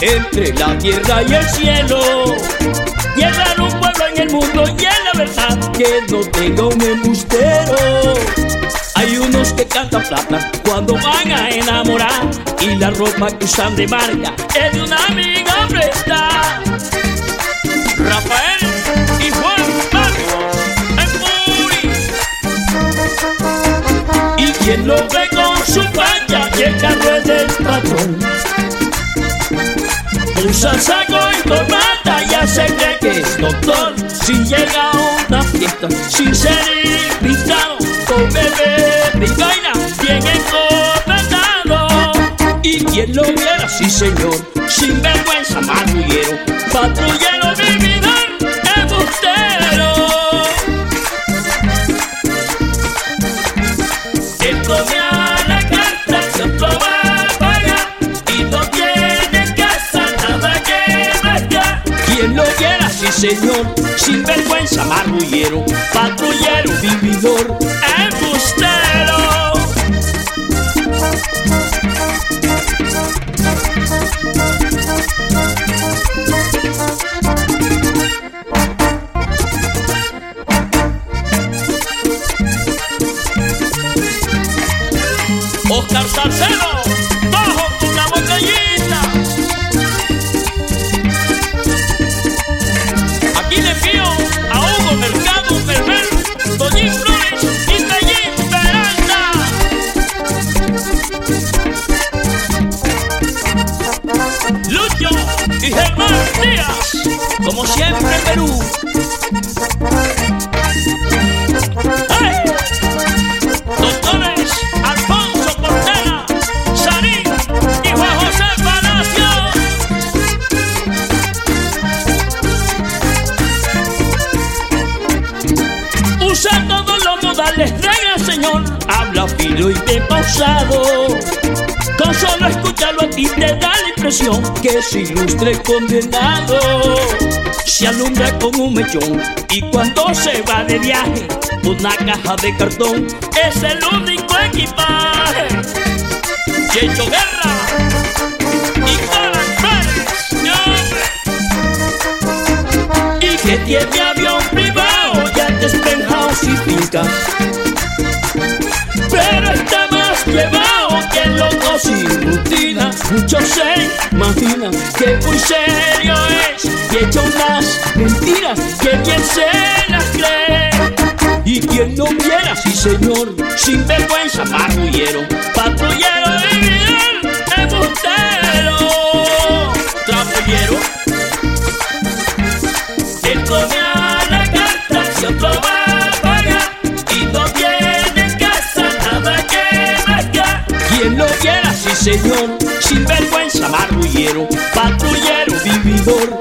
entre la tierra y el cielo. Llevar un pueblo en el mundo y en la verdad que no tenga un embustero. Hay unos que cantan plata cuando van a enamorar y la ropa que usan de marca es de una amiga prestada. Rafael y Juan Marcos en Muri. Y quien lo ve Usa saco y corbata ya se cree que es doctor. Si llega a una fiesta sin ser invitado, con bebé y vaina bien encomendado. Y quien lo viera, sí señor, sin vergüenza, marrullero, patrullero, vividor, embustero. Él come sí señor, sin vergüenza, marrullero, patrullero, vividor, embustero. Oscar Usa todos los modales del Señor, habla fino y de pausado. Con solo escucharlo a ti te da la impresión que es ilustre condenado. Se alumbra con un mechón y cuando se va de viaje, una caja de cartón es el único equipaje. Checho Guerra Muchos se imaginan que muy serio es y echa unas mentiras que quien se las cree. Y quien no viera, sí señor, sin vergüenza, marrullero, patrullero, vividor, embustero, tramollero. Él come a la carta si otro va a pagar y no tiene casa, nada que rasgar. Quien lo viera, sí señor, sin vergüenza, marrullero, patrullero, vividor.